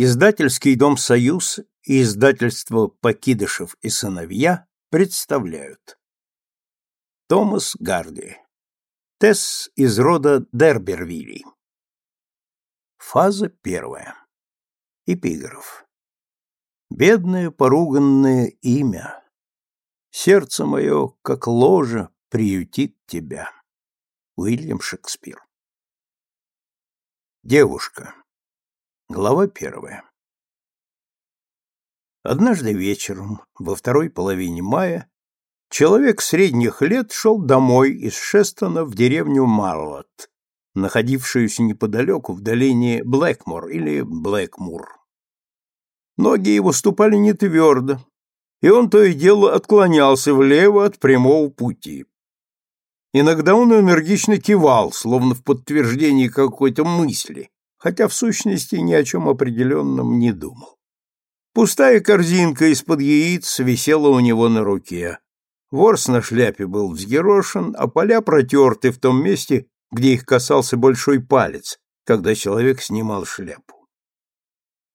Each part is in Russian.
Издательский дом «Союз» и издательство «Покидышев и сыновья» представляют. Томас Гарди. Тесс из рода Дербервилли. Фаза первая. Эпиграф. Бедное поруганное имя, Сердце мое, как ложа, приютит тебя. Уильям Шекспир. Девушка. Глава первая. Однажды вечером, во второй половине мая, человек средних лет шел домой из Шестона в деревню Марлот, находившуюся неподалеку в долине Блэкмор или Блэкмур. Ноги его ступали не твердо, и он то и дело отклонялся влево от прямого пути. Иногда он энергично кивал, словно в подтверждении какой-то мысли, хотя в сущности ни о чем определенном не думал. Пустая корзинка из-под яиц висела у него на руке. Ворс на шляпе был взъерошен, а поля протерты в том месте, где их касался большой палец, когда человек снимал шляпу.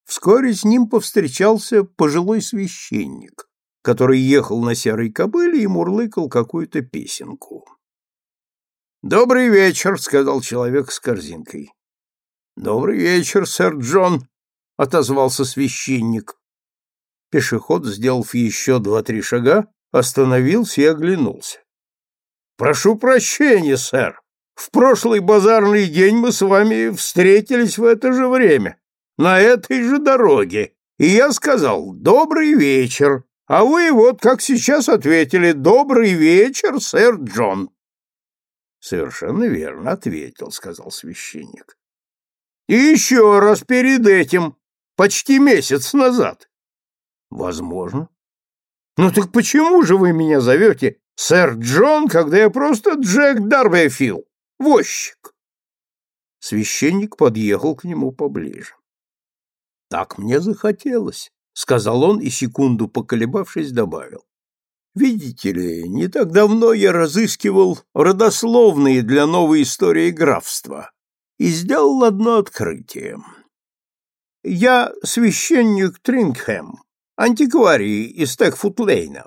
Вскоре с ним повстречался пожилой священник, который ехал на серой кобыле и мурлыкал какую-то песенку. «Добрый вечер», — сказал человек с корзинкой. «Добрый вечер, сэр Джон», — отозвался священник. Пешеход, сделав еще два-три шага, остановился и оглянулся. «Прошу прощения, сэр. В прошлый базарный день мы с вами встретились в это же время, на этой же дороге, и я сказал «добрый вечер», а вы вот как сейчас ответили «добрый вечер, сэр Джон». «Совершенно верно ответил», — сказал священник. И еще раз перед этим, почти месяц назад. Возможно. Ну так почему же вы меня зовете сэр Джон, когда я просто Джек Дарбефилл, возчик? Священник подъехал к нему поближе. Так мне захотелось, сказал он и секунду поколебавшись добавил. Видите ли, не так давно я разыскивал родословные для новой истории графства и сделал одно открытие. Я священник Трингхэм, антикварий из Текфутлейна.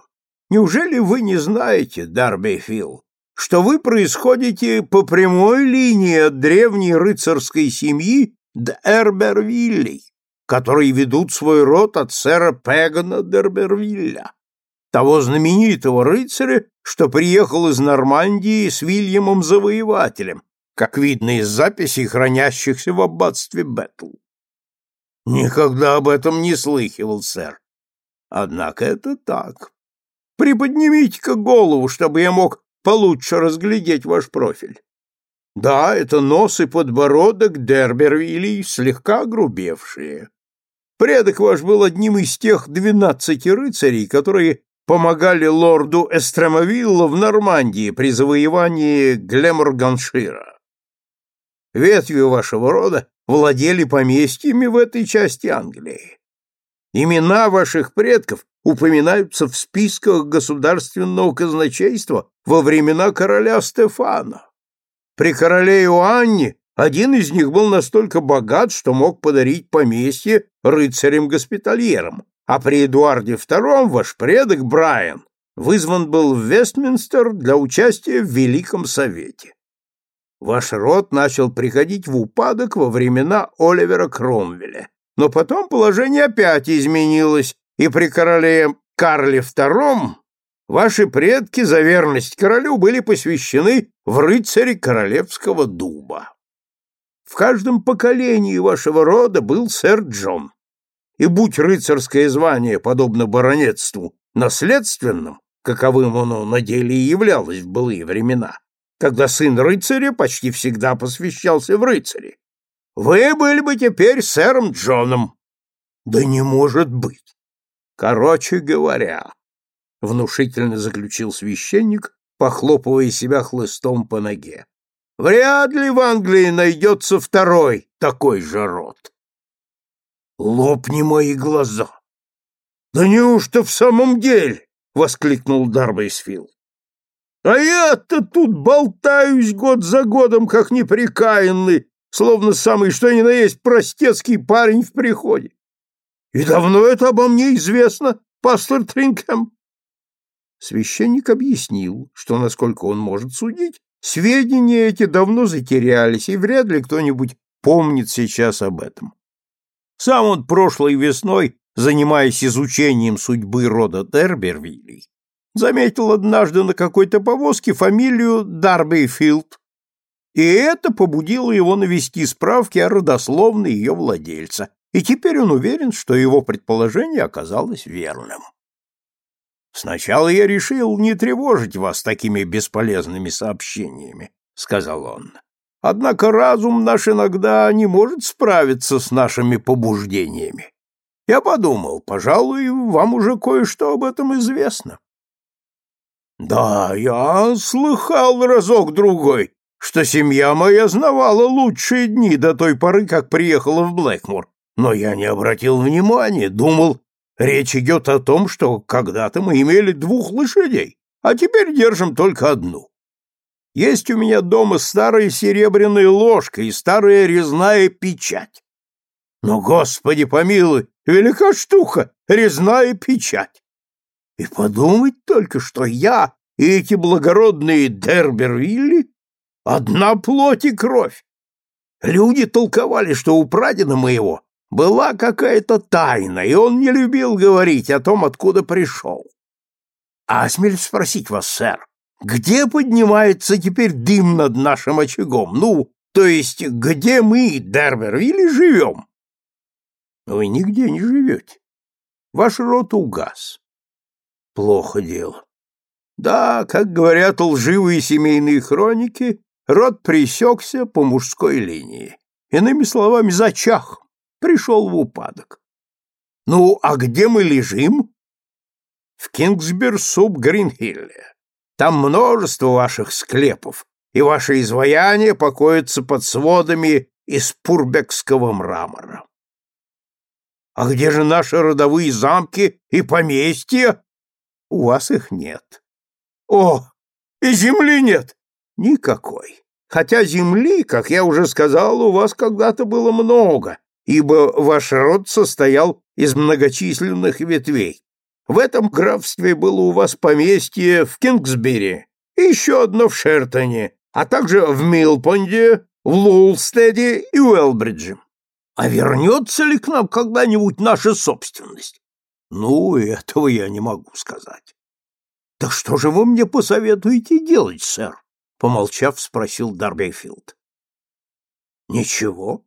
Неужели вы не знаете, Дарби Филл, что вы происходите по прямой линии от древней рыцарской семьи Д'Эрбервиллей, которые ведут свой род от сэра Пегана Д'Эрбервилля, того знаменитого рыцаря, что приехал из Нормандии с Вильямом Завоевателем как видно из записей, хранящихся в аббатстве Бэтл. Никогда об этом не слыхивал, сэр. Однако это так. Приподнимите-ка голову, чтобы я мог получше разглядеть ваш профиль. Да, это нос и подбородок Дербервилей, слегка грубевшие. Предок ваш был одним из тех двенадцати рыцарей, которые помогали лорду Эстремовиллу в Нормандии при завоевании Глеморганшира ветвью вашего рода владели поместьями в этой части Англии. Имена ваших предков упоминаются в списках государственного казначейства во времена короля Стефана. При короле Иоанне один из них был настолько богат, что мог подарить поместье рыцарям-госпитальерам, а при Эдуарде II ваш предок Брайан вызван был в Вестминстер для участия в Великом Совете. Ваш род начал приходить в упадок во времена Оливера Кромвеля, но потом положение опять изменилось, и при короле Карле II ваши предки за верность королю были посвящены в рыцари королевского дуба. В каждом поколении вашего рода был сэр Джон. И будь рыцарское звание, подобно баронетству, наследственным, каковым оно на деле и являлось в былые времена, когда сын рыцаря почти всегда посвящался в рыцари. Вы были бы теперь сэром Джоном. Да не может быть. Короче говоря, внушительно заключил священник, похлопывая себя хлыстом по ноге. Вряд ли в Англии найдется второй такой же род. Лопни мои глаза. Да неужто в самом деле? воскликнул Дарбейсфилд. А я-то тут болтаюсь год за годом, как неприкаянный, словно самый что ни на есть простецкий парень в приходе. И давно это обо мне известно, пастор Тринкем? Священник объяснил, что, насколько он может судить, сведения эти давно затерялись, и вряд ли кто-нибудь помнит сейчас об этом. Сам он прошлой весной, занимаясь изучением судьбы рода Дербервилей, заметил однажды на какой-то повозке фамилию Дарбейфилд, и это побудило его навести справки о родословной ее владельца, и теперь он уверен, что его предположение оказалось верным. Сначала я решил не тревожить вас такими бесполезными сообщениями, сказал он. Однако разум наш иногда не может справиться с нашими побуждениями. Я подумал, пожалуй, вам уже кое-что об этом известно. Да, я слыхал разок другой, что семья моя знавала лучшие дни до той поры, как приехала в Блэкмор, но я не обратил внимания, думал, Речь идет о том, что когда-то мы имели двух лошадей, а теперь держим только одну. Есть у меня дома старая серебряная ложка и старая резная печать. Но, Господи помилуй, велика штука, резная печать. И подумать только, что я и эти благородные Дербервилли — одна плоть и кровь. Люди толковали, что у прадеда моего была какая-то тайна, и он не любил говорить о том, откуда пришел. А спросить вас, сэр, где поднимается теперь дым над нашим очагом? Ну, то есть, где мы, Дербервилли, живем? Вы нигде не живете. Ваш род угас. Плохо дело. Да, как говорят лживые семейные хроники, род пресекся по мужской линии. Иными словами, зачах пришел в упадок. Ну, а где мы лежим? В Кингсберг-Суб-Гринхилле. Там множество ваших склепов, и ваше изваяние покоится под сводами из пурбекского мрамора. А где же наши родовые замки и поместья? У вас их нет. О, и земли нет? Никакой. Хотя земли, как я уже сказал, у вас когда-то было много, ибо ваш род состоял из многочисленных ветвей. В этом графстве было у вас поместье в Кингсбери и еще одно в Шертоне, а также в Милпонде, в Лулстеде и Уэлбридже. А вернется ли к нам когда-нибудь наша собственность? Ну, этого я не могу сказать. Так что же вы мне посоветуете делать, сэр? Помолчав, спросил Дарбейфилд. Ничего,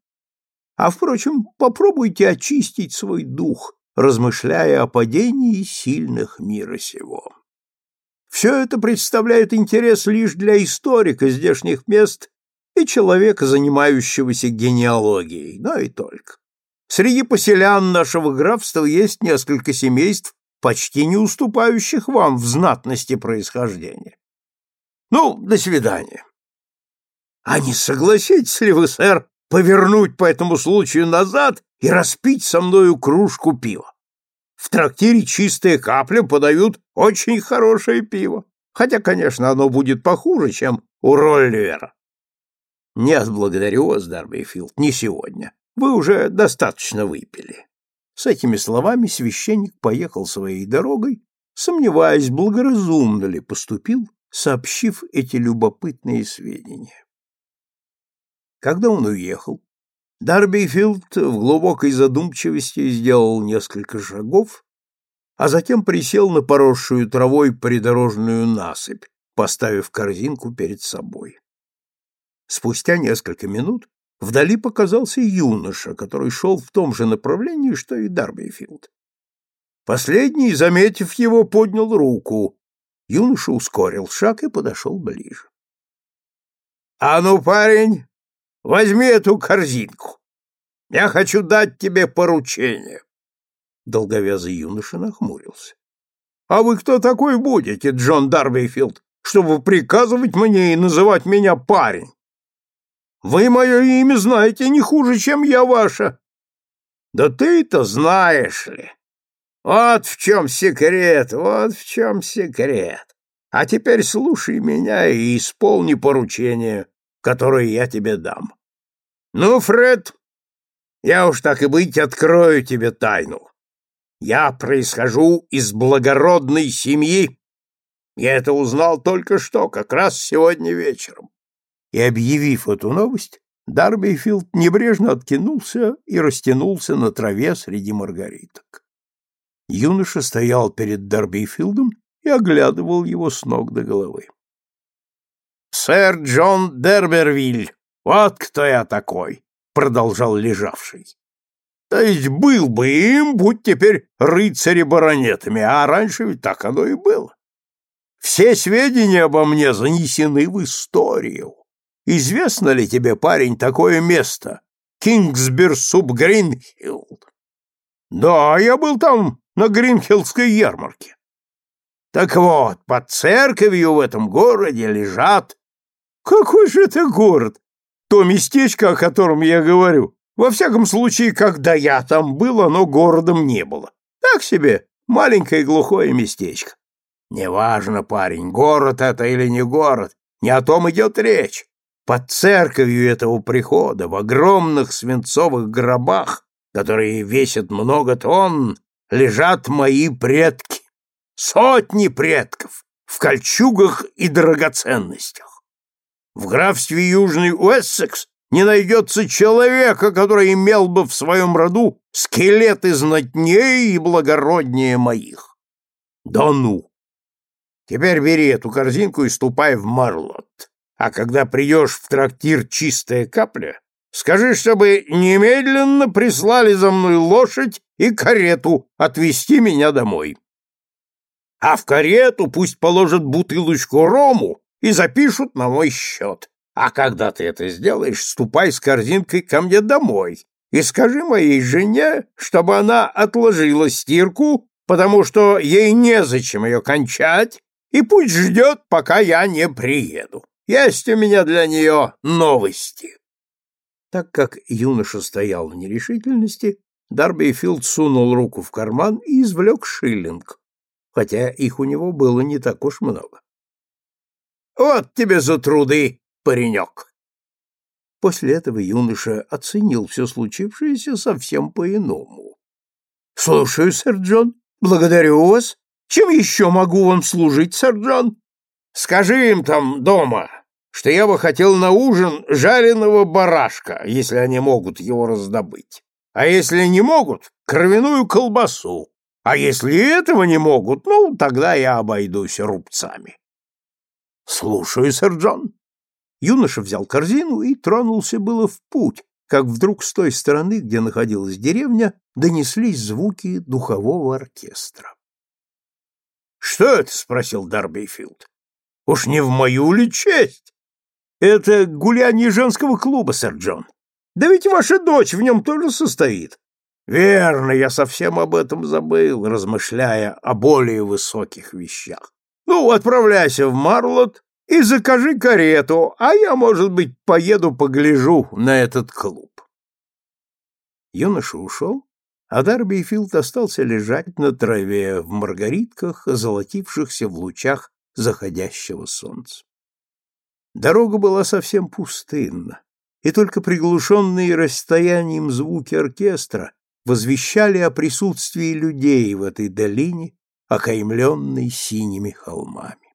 а, впрочем, попробуйте очистить свой дух, размышляя о падении сильных мира сего. Все это представляет интерес лишь для историка здешних мест и человека, занимающегося генеалогией, но и только. Среди поселян нашего графства есть несколько семейств, почти не уступающих вам в знатности происхождения. Ну, до свидания. А не согласитесь ли вы, сэр, повернуть по этому случаю назад и распить со мною кружку пива. В трактире чистая капля подают очень хорошее пиво, хотя, конечно, оно будет похуже, чем у Ролливера. Нет, благодарю вас, Дарбейфилд, не сегодня. Вы уже достаточно выпили. С этими словами священник поехал своей дорогой, сомневаясь, благоразумно ли поступил, сообщив эти любопытные сведения. Когда он уехал, Дарбифилд в глубокой задумчивости сделал несколько шагов, а затем присел на поросшую травой придорожную насыпь, поставив корзинку перед собой. Спустя несколько минут вдали показался юноша, который шел в том же направлении, что и Дарбифилд. Последний, заметив его, поднял руку. Юноша ускорил шаг и подошел ближе. — А ну, парень, Возьми эту корзинку. Я хочу дать тебе поручение. Долговязый юноша нахмурился. — А вы кто такой будете, Джон Дарбейфилд, чтобы приказывать мне и называть меня парень? Вы мое имя знаете не хуже, чем я ваше. Да ты-то знаешь ли. Вот в чем секрет, вот в чем секрет. А теперь слушай меня и исполни поручение, которые я тебе дам. Ну, Фред, я уж так и быть открою тебе тайну. Я происхожу из благородной семьи. Я это узнал только что, как раз сегодня вечером. И, объявив эту новость, Дарбифилд небрежно откинулся и растянулся на траве среди маргариток. Юноша стоял перед Дарбифилдом и оглядывал его с ног до головы. «Сэр Джон Дербервиль, вот кто я такой!» — продолжал лежавший. То есть был бы им, будь теперь рыцари-баронетами, а раньше ведь так оно и было. Все сведения обо мне занесены в историю. Известно ли тебе, парень, такое место? Кингсбир-суб-Гринхилд. Да, я был там на Гринхилдской ярмарке. Так вот, под церковью в этом городе лежат... Какой же это город? То местечко, о котором я говорю. Во всяком случае, когда я там был, оно городом не было. Так себе, маленькое глухое местечко. Неважно, парень, город это или не город, не о том идет речь. Под церковью этого прихода, в огромных свинцовых гробах, которые весят много тонн, лежат мои предки. Сотни предков в кольчугах и драгоценностях. В графстве Южный Уэссекс не найдется человека, который имел бы в своем роду скелеты знатнее и благороднее моих. Да ну! Теперь бери эту корзинку и ступай в Марлот. А когда придешь в трактир «Чистая капля», скажи, чтобы немедленно прислали за мной лошадь и карету отвезти меня домой. А в карету пусть положат бутылочку рому и запишут на мой счет. А когда ты это сделаешь, ступай с корзинкой ко мне домой и скажи моей жене, чтобы она отложила стирку, потому что ей незачем ее кончать, и пусть ждет, пока я не приеду. Есть у меня для нее новости. Так как юноша стоял в нерешительности, Дарби Филд сунул руку в карман и извлек шиллинг, хотя их у него было не так уж много. «Вот тебе за труды!» паренек. После этого юноша оценил все случившееся совсем по-иному. — Слушаю, сэр Джон. Благодарю вас. Чем еще могу вам служить, сэр Джон? — Скажи им там дома, что я бы хотел на ужин жареного барашка, если они могут его раздобыть. А если не могут, кровяную колбасу. А если этого не могут, ну, тогда я обойдусь рубцами. — Слушаю, сэр Джон. Юноша взял корзину и тронулся было в путь, как вдруг с той стороны, где находилась деревня, донеслись звуки духового оркестра. «Что это?» — спросил Дарбейфилд. «Уж не в мою ли честь?» «Это гуляние женского клуба, сэр Джон. Да ведь ваша дочь в нем тоже состоит». «Верно, я совсем об этом забыл, размышляя о более высоких вещах. Ну, отправляйся в Марлот и закажи карету, а я, может быть, поеду погляжу на этот клуб. Юноша ушел, а Дарби Филд остался лежать на траве в маргаритках, золотившихся в лучах заходящего солнца. Дорога была совсем пустынна, и только приглушенные расстоянием звуки оркестра возвещали о присутствии людей в этой долине, окаймленной синими холмами.